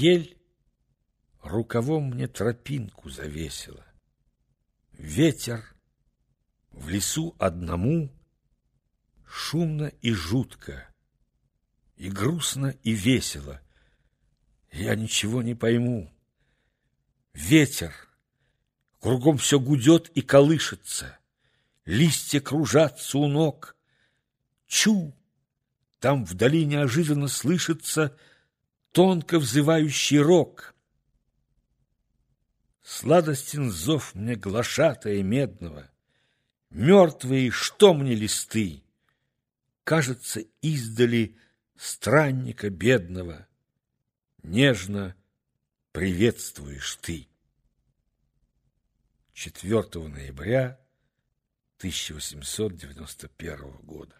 Ель рукавом мне тропинку завесила. Ветер в лесу одному Шумно и жутко, и грустно, и весело. Я ничего не пойму. Ветер, кругом все гудет и колышется, Листья кружатся у ног. Чу! Там вдали неожиданно слышится Тонко взывающий рог. Сладостен зов мне глашатая медного, Мертвые, что мне листы? Кажется, издали странника бедного Нежно приветствуешь ты. 4 ноября 1891 года.